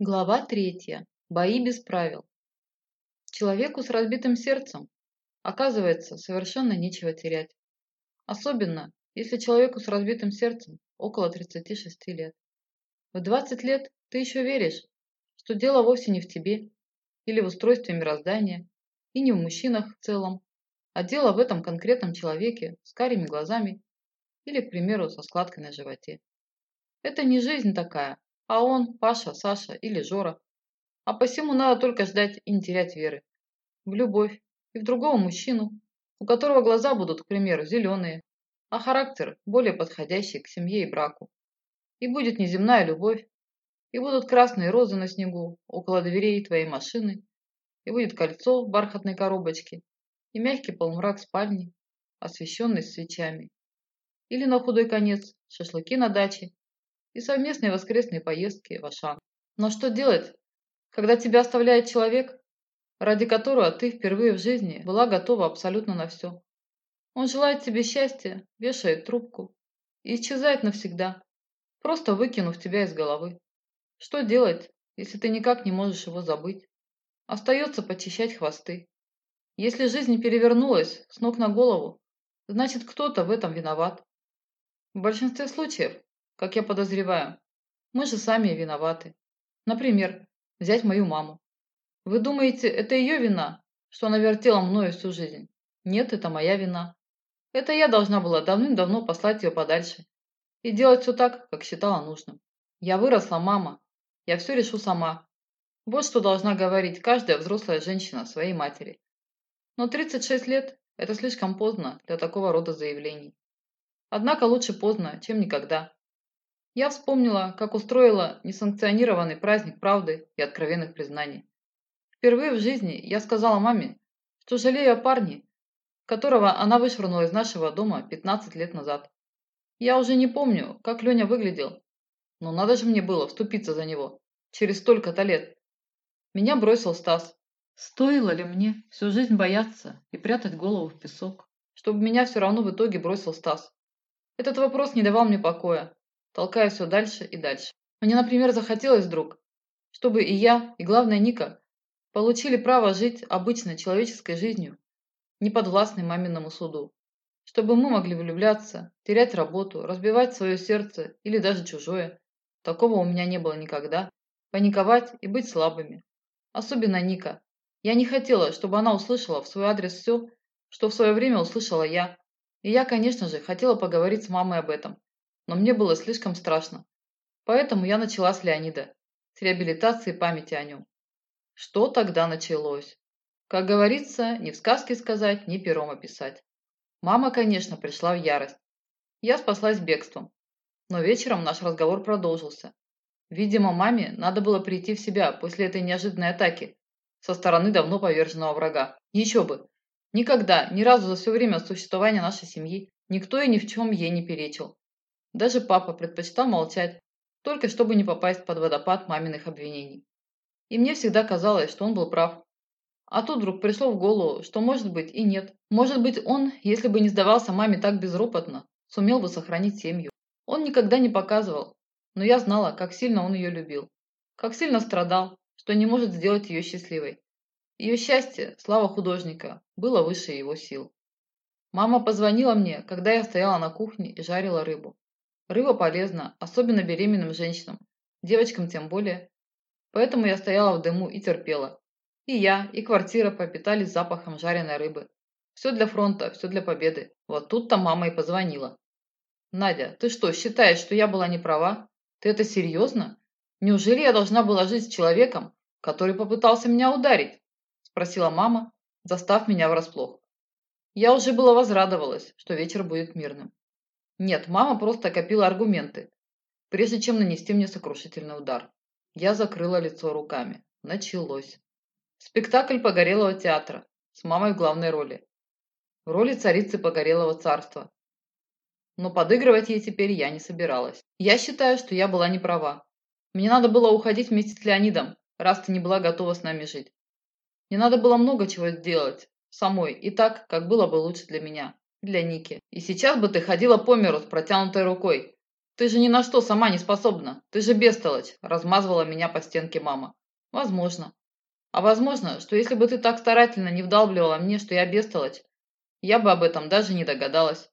Глава третья. Бои без правил. Человеку с разбитым сердцем, оказывается, совершенно нечего терять. Особенно, если человеку с разбитым сердцем около 36 лет. В 20 лет ты еще веришь, что дело вовсе не в тебе или в устройстве мироздания, и не в мужчинах в целом, а дело в этом конкретном человеке с карими глазами или, к примеру, со складкой на животе. Это не жизнь такая, а он, Паша, Саша или Жора. А посему надо только ждать и не терять веры. В любовь и в другого мужчину, у которого глаза будут, к примеру, зеленые, а характер более подходящий к семье и браку. И будет неземная любовь, и будут красные розы на снегу около дверей твоей машины, и будет кольцо в бархатной коробочке, и мягкий полумрак спальни, освещенный свечами. Или на худой конец шашлыки на даче и совместные воскресные поездки в Ашан. Но что делать, когда тебя оставляет человек, ради которого ты впервые в жизни была готова абсолютно на все? Он желает тебе счастья, вешает трубку и исчезает навсегда, просто выкинув тебя из головы. Что делать, если ты никак не можешь его забыть? Остается почищать хвосты. Если жизнь перевернулась с ног на голову, значит кто-то в этом виноват. В большинстве случаев как я подозреваю. Мы же сами виноваты. Например, взять мою маму. Вы думаете, это ее вина, что она вертела мною всю жизнь? Нет, это моя вина. Это я должна была давным-давно послать ее подальше и делать все так, как считала нужным. Я выросла, мама. Я все решу сама. Вот что должна говорить каждая взрослая женщина своей матери. Но 36 лет – это слишком поздно для такого рода заявлений. Однако лучше поздно, чем никогда. Я вспомнила, как устроила несанкционированный праздник правды и откровенных признаний. Впервые в жизни я сказала маме, что жалею о парне, которого она вышвырнула из нашего дома 15 лет назад. Я уже не помню, как Леня выглядел, но надо же мне было вступиться за него через столько-то лет. Меня бросил Стас. Стоило ли мне всю жизнь бояться и прятать голову в песок, чтобы меня все равно в итоге бросил Стас? Этот вопрос не давал мне покоя, толкая все дальше и дальше. Мне, например, захотелось вдруг, чтобы и я, и главное Ника, получили право жить обычной человеческой жизнью, не подвластной маминому суду. Чтобы мы могли влюбляться, терять работу, разбивать свое сердце или даже чужое. Такого у меня не было никогда. Паниковать и быть слабыми. Особенно Ника. Я не хотела, чтобы она услышала в свой адрес все, что в свое время услышала я. И я, конечно же, хотела поговорить с мамой об этом но мне было слишком страшно. Поэтому я начала с Леонида, с реабилитации памяти о нем. Что тогда началось? Как говорится, ни в сказке сказать, ни пером описать. Мама, конечно, пришла в ярость. Я спаслась бегством. Но вечером наш разговор продолжился. Видимо, маме надо было прийти в себя после этой неожиданной атаки со стороны давно поверженного врага. Еще бы! Никогда, ни разу за все время существования нашей семьи никто и ни в чем ей не перечил. Даже папа предпочитал молчать, только чтобы не попасть под водопад маминых обвинений. И мне всегда казалось, что он был прав. А тут вдруг пришло в голову, что может быть и нет. Может быть он, если бы не сдавался маме так безропотно, сумел бы сохранить семью. Он никогда не показывал, но я знала, как сильно он ее любил. Как сильно страдал, что не может сделать ее счастливой. Ее счастье, слава художника, было выше его сил. Мама позвонила мне, когда я стояла на кухне и жарила рыбу. Рыба полезна, особенно беременным женщинам, девочкам тем более. Поэтому я стояла в дыму и терпела. И я, и квартира пропитались запахом жареной рыбы. Все для фронта, все для победы. Вот тут-то мама и позвонила. «Надя, ты что, считаешь, что я была не права? Ты это серьезно? Неужели я должна была жить с человеком, который попытался меня ударить?» Спросила мама, застав меня врасплох. Я уже было возрадовалась, что вечер будет мирным. Нет, мама просто копила аргументы, прежде чем нанести мне сокрушительный удар. Я закрыла лицо руками. Началось. Спектакль Погорелого театра с мамой в главной роли. В роли царицы Погорелого царства. Но подыгрывать ей теперь я не собиралась. Я считаю, что я была не права. Мне надо было уходить вместе с Леонидом, раз ты не была готова с нами жить. Мне надо было много чего сделать, самой, и так, как было бы лучше для меня для Ники. И сейчас бы ты ходила по миру с протянутой рукой, Ты же ни на что сама не способна. Ты же бестолочь, размазывала меня по стенке мама. Возможно. А возможно, что если бы ты так старательно не вдалбливала мне, что я бестолочь, я бы об этом даже не догадалась.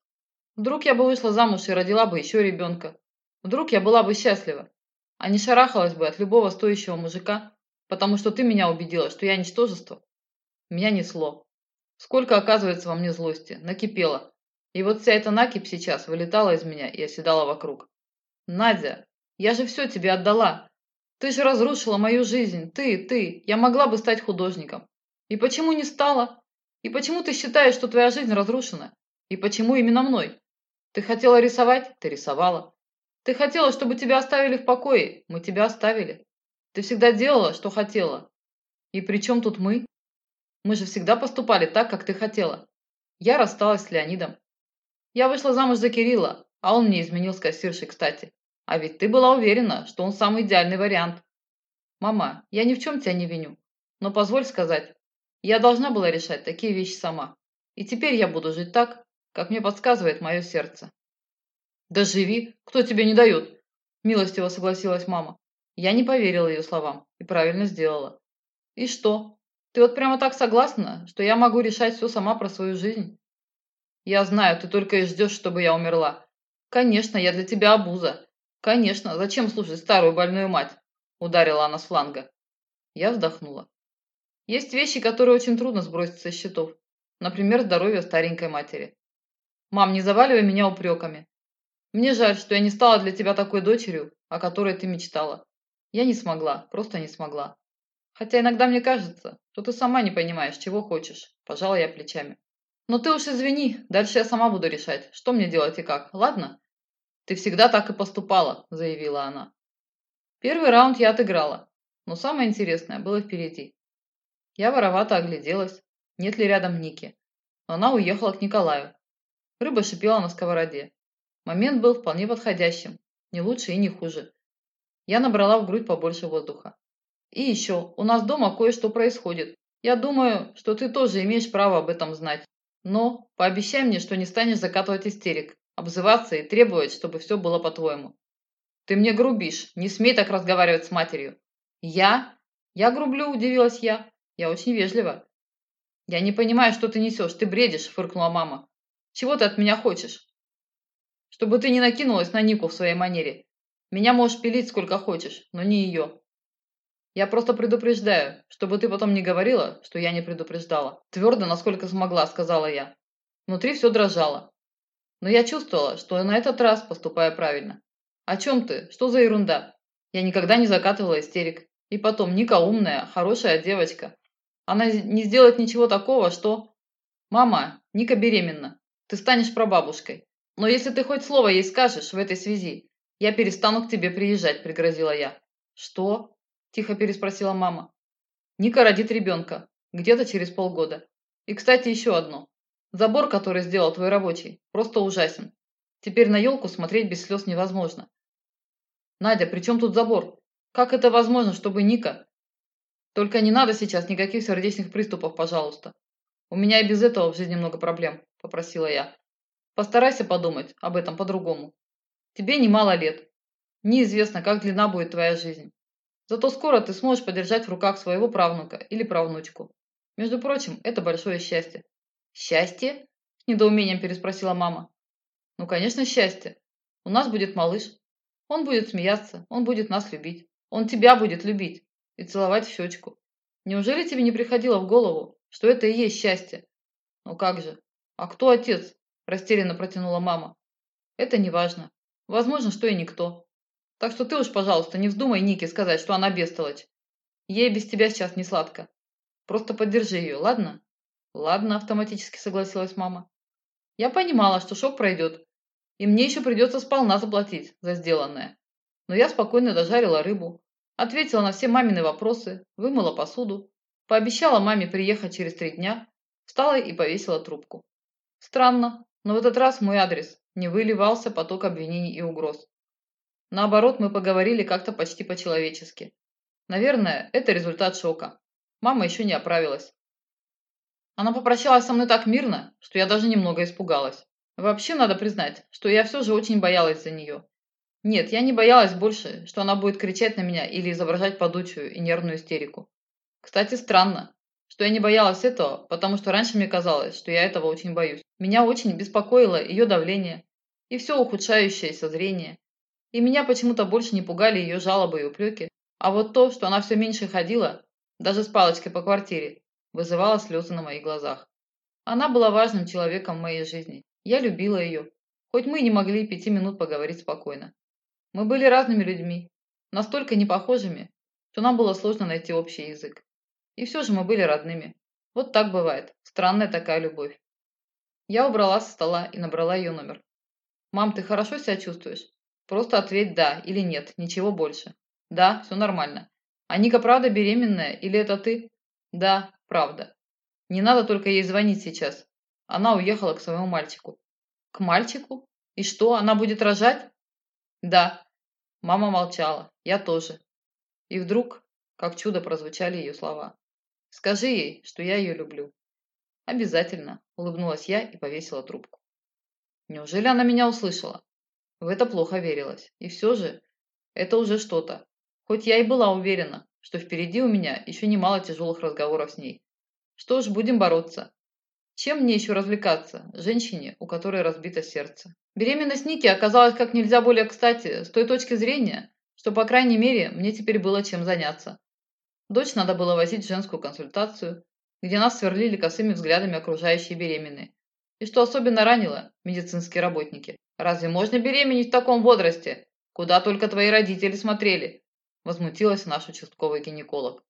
Вдруг я бы вышла замуж и родила бы еще ребенка. Вдруг я была бы счастлива, а не шарахалась бы от любого стоящего мужика, потому что ты меня убедила, что я ничтожество. Меня несло. Сколько, оказывается, во мне злости. Накипело. И вот вся эта накипь сейчас вылетала из меня и оседала вокруг. Надя, я же все тебе отдала. Ты же разрушила мою жизнь. Ты, ты. Я могла бы стать художником. И почему не стала? И почему ты считаешь, что твоя жизнь разрушена? И почему именно мной? Ты хотела рисовать? Ты рисовала. Ты хотела, чтобы тебя оставили в покое? Мы тебя оставили. Ты всегда делала, что хотела. И при чем тут мы? Мы же всегда поступали так, как ты хотела. Я рассталась с Леонидом. Я вышла замуж за Кирилла, а он мне изменил с кассиршей, кстати. А ведь ты была уверена, что он самый идеальный вариант. Мама, я ни в чем тебя не виню. Но позволь сказать, я должна была решать такие вещи сама. И теперь я буду жить так, как мне подсказывает мое сердце. Да живи, кто тебе не дает? Милостиво согласилась мама. Я не поверила ее словам и правильно сделала. И что? Ты вот прямо так согласна, что я могу решать все сама про свою жизнь? Я знаю, ты только и ждешь, чтобы я умерла. Конечно, я для тебя обуза. Конечно, зачем слушать старую больную мать? Ударила она с фланга. Я вздохнула. Есть вещи, которые очень трудно сбросить со счетов. Например, здоровье старенькой матери. Мам, не заваливай меня упреками. Мне жаль, что я не стала для тебя такой дочерью, о которой ты мечтала. Я не смогла, просто не смогла. Хотя иногда мне кажется, что ты сама не понимаешь, чего хочешь. Пожала я плечами. Но ты уж извини, дальше я сама буду решать, что мне делать и как, ладно? Ты всегда так и поступала, заявила она. Первый раунд я отыграла, но самое интересное было впереди. Я воровато огляделась, нет ли рядом Ники. Но она уехала к Николаю. Рыба шипела на сковороде. Момент был вполне подходящим, не лучше и не хуже. Я набрала в грудь побольше воздуха. И еще, у нас дома кое-что происходит. Я думаю, что ты тоже имеешь право об этом знать. Но пообещай мне, что не станешь закатывать истерик, обзываться и требовать, чтобы все было по-твоему. Ты мне грубишь, не смей так разговаривать с матерью. Я? Я грублю, удивилась я. Я очень вежлива. Я не понимаю, что ты несешь, ты бредишь, фыркнула мама. Чего ты от меня хочешь? Чтобы ты не накинулась на Нику в своей манере. Меня можешь пилить сколько хочешь, но не ее. Я просто предупреждаю, чтобы ты потом не говорила, что я не предупреждала. Твердо, насколько смогла, сказала я. Внутри все дрожало. Но я чувствовала, что на этот раз поступаю правильно. О чем ты? Что за ерунда? Я никогда не закатывала истерик. И потом, Ника умная, хорошая девочка. Она не сделает ничего такого, что... Мама, Ника беременна. Ты станешь прабабушкой. Но если ты хоть слово ей скажешь в этой связи, я перестану к тебе приезжать, пригрозила я. Что? Тихо переспросила мама. Ника родит ребенка. Где-то через полгода. И, кстати, еще одно. Забор, который сделал твой рабочий, просто ужасен. Теперь на елку смотреть без слез невозможно. Надя, при чем тут забор? Как это возможно, чтобы Ника... Только не надо сейчас никаких сердечных приступов, пожалуйста. У меня и без этого в жизни много проблем, попросила я. Постарайся подумать об этом по-другому. Тебе немало лет. Неизвестно, как длинна будет твоя жизнь. Зато скоро ты сможешь подержать в руках своего правнука или правнучку. Между прочим, это большое счастье. Счастье? С недоумением переспросила мама. Ну, конечно, счастье. У нас будет малыш. Он будет смеяться, он будет нас любить. Он тебя будет любить и целовать в щечку. Неужели тебе не приходило в голову, что это и есть счастье? Ну как же? А кто отец? Растерянно протянула мама. Это не важно. Возможно, что и никто. Так что ты уж, пожалуйста, не вздумай Нике сказать, что она бестолочь. Ей без тебя сейчас не сладко. Просто поддержи ее, ладно? Ладно, автоматически согласилась мама. Я понимала, что шок пройдет, и мне еще придется сполна заплатить за сделанное. Но я спокойно дожарила рыбу, ответила на все мамины вопросы, вымыла посуду, пообещала маме приехать через три дня, встала и повесила трубку. Странно, но в этот раз мой адрес не выливался поток обвинений и угроз. Наоборот, мы поговорили как-то почти по-человечески. Наверное, это результат шока. Мама еще не оправилась. Она попрощалась со мной так мирно, что я даже немного испугалась. Вообще, надо признать, что я все же очень боялась за нее. Нет, я не боялась больше, что она будет кричать на меня или изображать подучую и нервную истерику. Кстати, странно, что я не боялась этого, потому что раньше мне казалось, что я этого очень боюсь. Меня очень беспокоило ее давление и все ухудшающееся зрение. И меня почему-то больше не пугали ее жалобы и упреки. А вот то, что она все меньше ходила, даже с палочкой по квартире, вызывало слезы на моих глазах. Она была важным человеком в моей жизни. Я любила ее, хоть мы и не могли пяти минут поговорить спокойно. Мы были разными людьми, настолько непохожими, что нам было сложно найти общий язык. И все же мы были родными. Вот так бывает. Странная такая любовь. Я убрала со стола и набрала ее номер. «Мам, ты хорошо себя чувствуешь?» Просто ответь «да» или «нет», ничего больше. «Да, все нормально». «А Ника правда беременная или это ты?» «Да, правда». «Не надо только ей звонить сейчас». Она уехала к своему мальчику. «К мальчику? И что, она будет рожать?» «Да». Мама молчала. Я тоже. И вдруг, как чудо, прозвучали ее слова. «Скажи ей, что я ее люблю». «Обязательно», – улыбнулась я и повесила трубку. Неужели она меня услышала? В это плохо верилось. И все же, это уже что-то. Хоть я и была уверена, что впереди у меня еще немало тяжелых разговоров с ней. Что ж, будем бороться. Чем мне еще развлекаться, женщине, у которой разбито сердце? Беременность Ники оказалась как нельзя более кстати, с той точки зрения, что, по крайней мере, мне теперь было чем заняться. Дочь надо было возить в женскую консультацию, где нас сверлили косыми взглядами окружающие беременные. И что особенно ранило – медицинские работники. «Разве можно беременеть в таком возрасте? Куда только твои родители смотрели?» – возмутилась наш участковый гинеколог.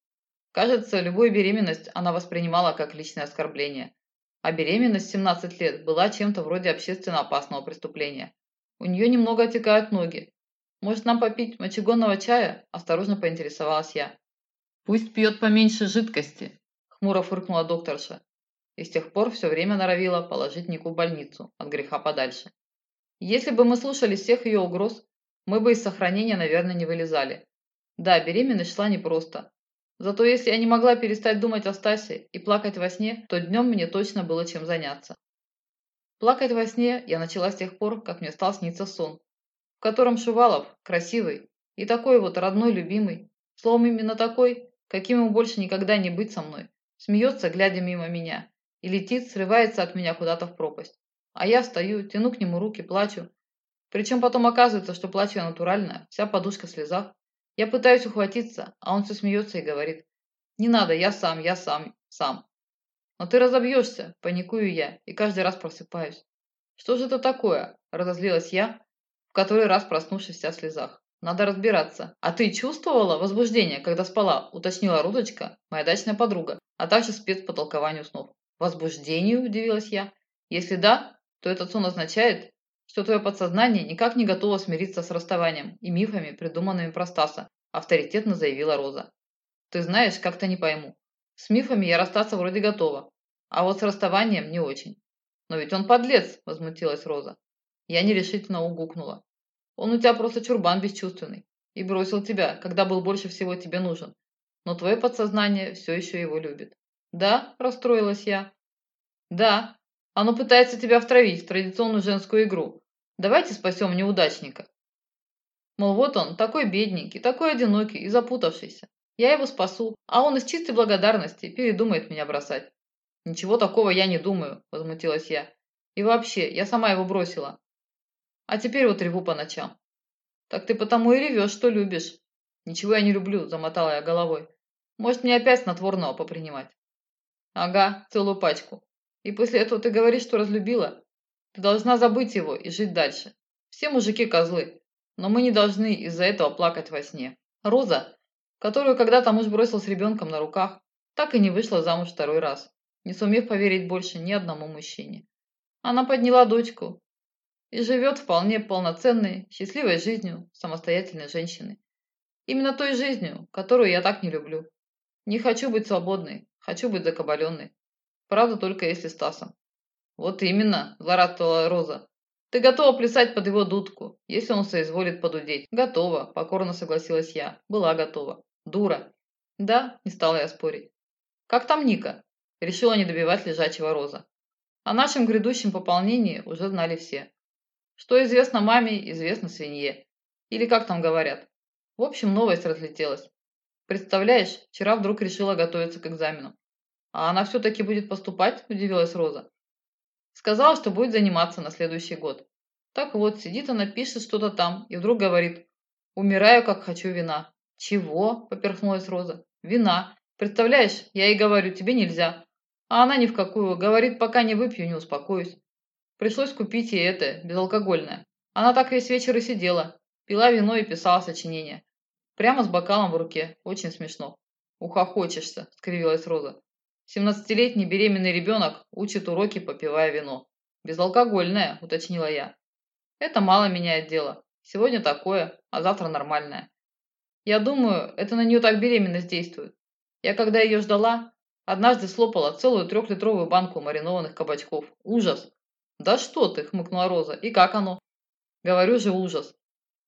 Кажется, любую беременность она воспринимала как личное оскорбление. А беременность в 17 лет была чем-то вроде общественно опасного преступления. У нее немного отекают ноги. Может, нам попить мочегонного чая? Осторожно поинтересовалась я. Пусть пьет поменьше жидкости, хмуро фыркнула докторша и с тех пор все время норовила положить Нику в больницу, от греха подальше. Если бы мы слушали всех ее угроз, мы бы из сохранения, наверное, не вылезали. Да, беременность шла непросто. Зато если я не могла перестать думать о Стасе и плакать во сне, то днем мне точно было чем заняться. Плакать во сне я начала с тех пор, как мне стал сниться сон, в котором Шувалов, красивый и такой вот родной, любимый, словом именно такой, каким ему больше никогда не быть со мной, смеется, глядя мимо меня, и летит, срывается от меня куда-то в пропасть. А я стою, тяну к нему руки, плачу. Причем потом оказывается, что плачу я натурально, вся подушка в слезах. Я пытаюсь ухватиться, а он все смеется и говорит. «Не надо, я сам, я сам, сам». «Но ты разобьешься», – паникую я, и каждый раз просыпаюсь. «Что же это такое?» – разозлилась я, в который раз проснувшись вся в слезах. «Надо разбираться. А ты чувствовала возбуждение, когда спала?» – уточнила Рудочка, моя дачная подруга, а также спец по толкованию снов. «Возбуждению?» – удивилась я. «Если да, то этот сон означает, что твое подсознание никак не готово смириться с расставанием и мифами, придуманными про Стаса», – авторитетно заявила Роза. «Ты знаешь, как-то не пойму. С мифами я расстаться вроде готова, а вот с расставанием не очень». «Но ведь он подлец!» – возмутилась Роза. Я нерешительно угукнула. «Он у тебя просто чурбан бесчувственный и бросил тебя, когда был больше всего тебе нужен. Но твое подсознание все еще его любит». «Да?» – расстроилась я. «Да. Оно пытается тебя втравить в традиционную женскую игру. Давайте спасем неудачника». Мол, вот он, такой бедненький, такой одинокий и запутавшийся. Я его спасу, а он из чистой благодарности передумает меня бросать. «Ничего такого я не думаю», – возмутилась я. «И вообще, я сама его бросила. А теперь вот реву по ночам». «Так ты потому и ревешь, что любишь». «Ничего я не люблю», – замотала я головой. «Может, мне опять снотворного попринимать?» Ага, целую пачку. И после этого ты говоришь, что разлюбила? Ты должна забыть его и жить дальше. Все мужики козлы, но мы не должны из-за этого плакать во сне. Роза, которую когда-то муж бросил с ребенком на руках, так и не вышла замуж второй раз, не сумев поверить больше ни одному мужчине. Она подняла дочку и живет вполне полноценной, счастливой жизнью самостоятельной женщины. Именно той жизнью, которую я так не люблю. Не хочу быть свободной, Хочу быть закабаленной. Правда, только если Стасом. Вот именно, злорадствовала Роза. Ты готова плясать под его дудку, если он соизволит подудеть. Готова, покорно согласилась я. Была готова. Дура. Да, не стала я спорить. Как там Ника? Решила не добивать лежачего Роза. О нашем грядущем пополнении уже знали все. Что известно маме, известно свинье. Или как там говорят. В общем, новость разлетелась. Представляешь, вчера вдруг решила готовиться к экзамену. А она все-таки будет поступать, удивилась Роза. Сказала, что будет заниматься на следующий год. Так вот, сидит она, пишет что-то там, и вдруг говорит, умираю, как хочу вина. Чего? Поперхнулась Роза. Вина. Представляешь, я ей говорю, тебе нельзя. А она ни в какую, говорит, пока не выпью, не успокоюсь. Пришлось купить ей это, безалкогольное. Она так весь вечер и сидела, пила вино и писала сочинение. Прямо с бокалом в руке. Очень смешно. «Ухохочешься», — скривилась Роза. «Семнадцатилетний беременный ребенок учит уроки, попивая вино». «Безалкогольное», — уточнила я. «Это мало меняет дело. Сегодня такое, а завтра нормальное. Я думаю, это на нее так беременность действует. Я когда ее ждала, однажды слопала целую трехлитровую банку маринованных кабачков. Ужас!» «Да что ты!» — хмыкнула Роза. «И как оно?» «Говорю же, ужас.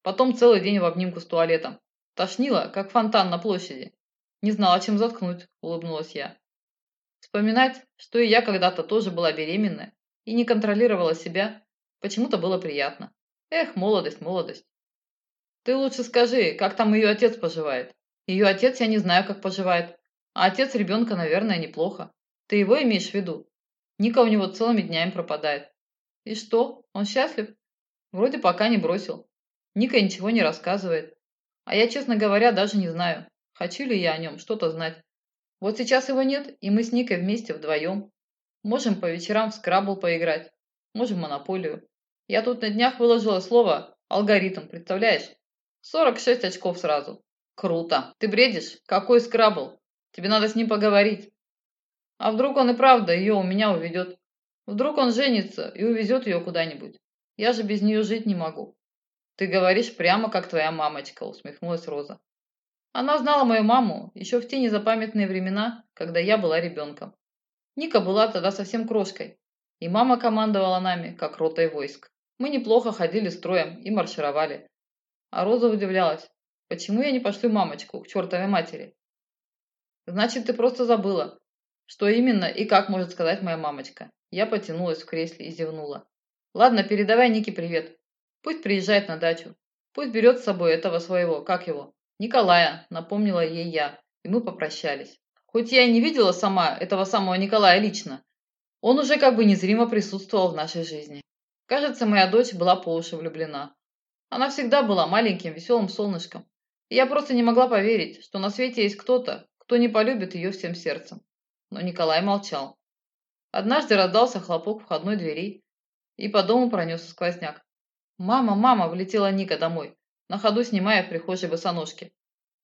Потом целый день в обнимку с туалетом. Тошнило, как фонтан на площади. Не знала, чем заткнуть, улыбнулась я. Вспоминать, что и я когда-то тоже была беременная и не контролировала себя, почему-то было приятно. Эх, молодость, молодость. Ты лучше скажи, как там ее отец поживает? Ее отец я не знаю, как поживает. А отец ребенка, наверное, неплохо. Ты его имеешь в виду? Ника у него целыми днями пропадает. И что, он счастлив? Вроде пока не бросил. Ника ничего не рассказывает. А я, честно говоря, даже не знаю, хочу ли я о нем что-то знать. Вот сейчас его нет, и мы с Никой вместе вдвоем. Можем по вечерам в скрабл поиграть, можем в монополию. Я тут на днях выложила слово «алгоритм», представляешь? 46 очков сразу. Круто. Ты бредишь? Какой скрабл? Тебе надо с ним поговорить. А вдруг он и правда ее у меня уведет? Вдруг он женится и увезет ее куда-нибудь? Я же без нее жить не могу. «Ты говоришь прямо, как твоя мамочка», – усмехнулась Роза. Она знала мою маму еще в те незапамятные времена, когда я была ребенком. Ника была тогда совсем крошкой, и мама командовала нами, как ротой войск. Мы неплохо ходили строем и маршировали. А Роза удивлялась, почему я не пошлю мамочку к чертовой матери? Значит, ты просто забыла, что именно и как может сказать моя мамочка. Я потянулась в кресле и зевнула. Ладно, передавай Нике привет. Пусть приезжает на дачу. Пусть берет с собой этого своего, как его, Николая, напомнила ей я, и мы попрощались. Хоть я и не видела сама этого самого Николая лично, он уже как бы незримо присутствовал в нашей жизни. Кажется, моя дочь была по уши влюблена. Она всегда была маленьким, веселым солнышком. И я просто не могла поверить, что на свете есть кто-то, кто не полюбит ее всем сердцем. Но Николай молчал. Однажды раздался хлопок входной двери, и по дому пронесся сквозняк. «Мама, мама!» – влетела Ника домой, на ходу снимая в прихожей босоножки.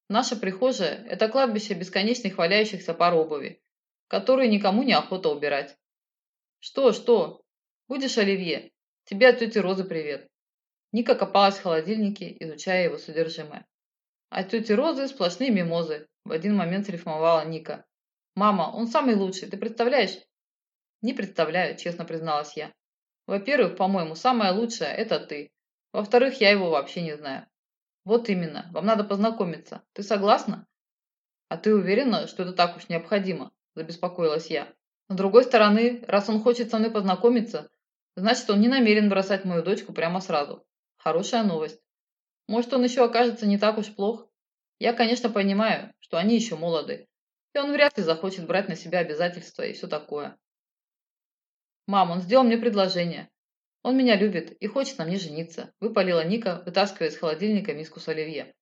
Наша прихожая – это кладбище бесконечных валяющихся пар обуви, которые никому не охота убирать. «Что, что? Будешь оливье? Тебе от тети Розы привет!» Ника копалась в холодильнике, изучая его содержимое. «От тети Розы сплошные мимозы», – в один момент рифмовала Ника. «Мама, он самый лучший, ты представляешь?» «Не представляю», – честно призналась я. Во-первых, по-моему, самое лучшее – это ты. Во-вторых, я его вообще не знаю. Вот именно, вам надо познакомиться. Ты согласна? А ты уверена, что это так уж необходимо? Забеспокоилась я. С другой стороны, раз он хочет со мной познакомиться, значит, он не намерен бросать мою дочку прямо сразу. Хорошая новость. Может, он еще окажется не так уж плох? Я, конечно, понимаю, что они еще молоды, и он вряд ли захочет брать на себя обязательства и все такое. «Мам, он сделал мне предложение. Он меня любит и хочет на мне жениться», – выпалила Ника, вытаскивая из холодильника миску с оливье.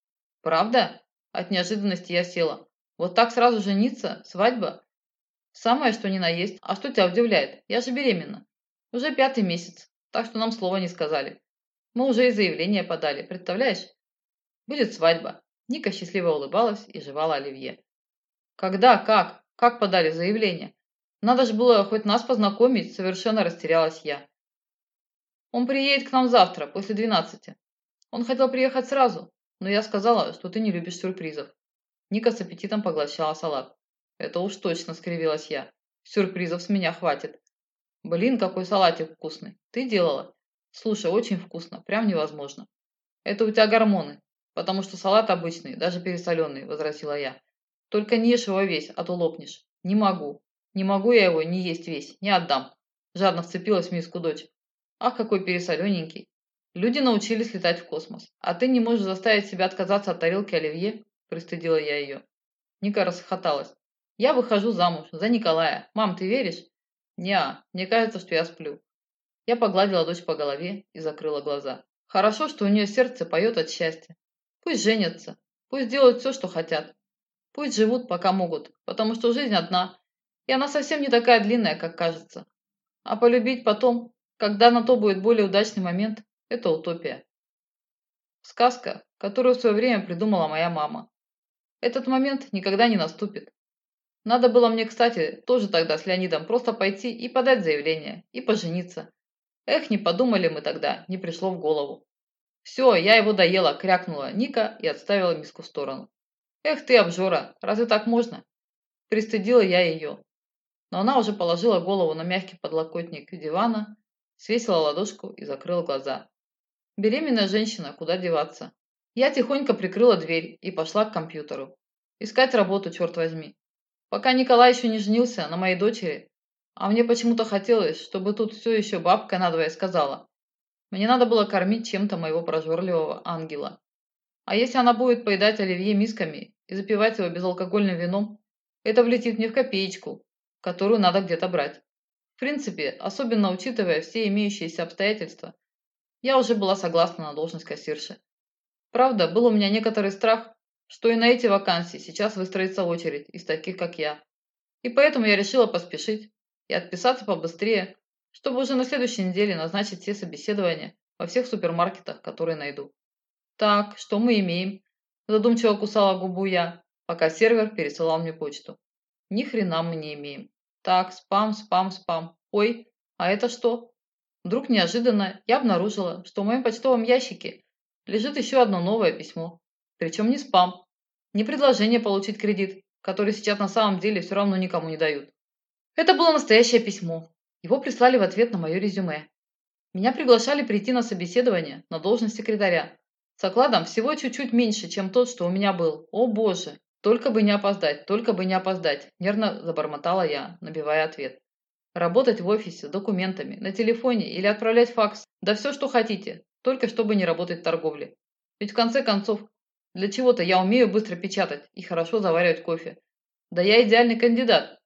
«Правда?» От неожиданности я села. «Вот так сразу жениться? Свадьба?» «Самое, что ни на есть. А что тебя удивляет? Я же беременна. Уже пятый месяц, так что нам слова не сказали. Мы уже и заявление подали, представляешь? Будет свадьба». Ника счастливо улыбалась и жевала оливье. «Когда? Как? Как подали заявление?» Надо же было хоть нас познакомить, совершенно растерялась я. Он приедет к нам завтра, после двенадцати. Он хотел приехать сразу, но я сказала, что ты не любишь сюрпризов. Ника с аппетитом поглощала салат. Это уж точно, скривилась я. Сюрпризов с меня хватит. Блин, какой салатик вкусный. Ты делала? Слушай, очень вкусно, прям невозможно. Это у тебя гормоны, потому что салат обычный, даже пересоленный, возразила я. Только не ешь его весь, а то лопнешь. Не могу. Не могу я его не есть весь, не отдам. Жадно вцепилась в миску дочь. Ах, какой пересолененький. Люди научились летать в космос, а ты не можешь заставить себя отказаться от тарелки оливье?» – пристыдила я ее. Ника расхохоталась. «Я выхожу замуж за Николая. Мам, ты веришь?» «Не, мне кажется, что я сплю». Я погладила дочь по голове и закрыла глаза. Хорошо, что у нее сердце поет от счастья. Пусть женятся, пусть делают все, что хотят. Пусть живут, пока могут, потому что жизнь одна, и она совсем не такая длинная, как кажется. А полюбить потом, когда на то будет более удачный момент, это утопия. Сказка, которую в свое время придумала моя мама. Этот момент никогда не наступит. Надо было мне, кстати, тоже тогда с Леонидом просто пойти и подать заявление, и пожениться. Эх, не подумали мы тогда, не пришло в голову. Все, я его доела, крякнула Ника и отставила миску в сторону. Эх ты, обжора, разве так можно? Пристыдила я ее. Но она уже положила голову на мягкий подлокотник дивана, свесила ладошку и закрыла глаза. Беременная женщина, куда деваться? Я тихонько прикрыла дверь и пошла к компьютеру. Искать работу, черт возьми. Пока Николай еще не женился на моей дочери, а мне почему-то хотелось, чтобы тут все еще бабка надвое сказала. Мне надо было кормить чем-то моего прожорливого ангела. А если она будет поедать оливье мисками и запивать его безалкогольным вином, это влетит мне в копеечку, которую надо где-то брать. В принципе, особенно учитывая все имеющиеся обстоятельства, я уже была согласна на должность кассирши. Правда, был у меня некоторый страх, что и на эти вакансии сейчас выстроится очередь из таких, как я. И поэтому я решила поспешить и отписаться побыстрее, чтобы уже на следующей неделе назначить все собеседования во всех супермаркетах, которые найду. Так, что мы имеем? Задумчиво кусала губу я, пока сервер пересылал мне почту. Ни хрена мы не имеем. Так, спам, спам, спам. Ой, а это что? Вдруг неожиданно я обнаружила, что в моем почтовом ящике лежит еще одно новое письмо. Причем не спам, не предложение получить кредит, который сейчас на самом деле все равно никому не дают. Это было настоящее письмо. Его прислали в ответ на мое резюме. Меня приглашали прийти на собеседование на должность секретаря. С окладом всего чуть-чуть меньше, чем тот, что у меня был. О боже! Только бы не опоздать, только бы не опоздать, нервно забормотала я, набивая ответ. Работать в офисе документами, на телефоне или отправлять факс, да все, что хотите, только чтобы не работать в торговле. Ведь в конце концов, для чего-то я умею быстро печатать и хорошо заваривать кофе. Да я идеальный кандидат,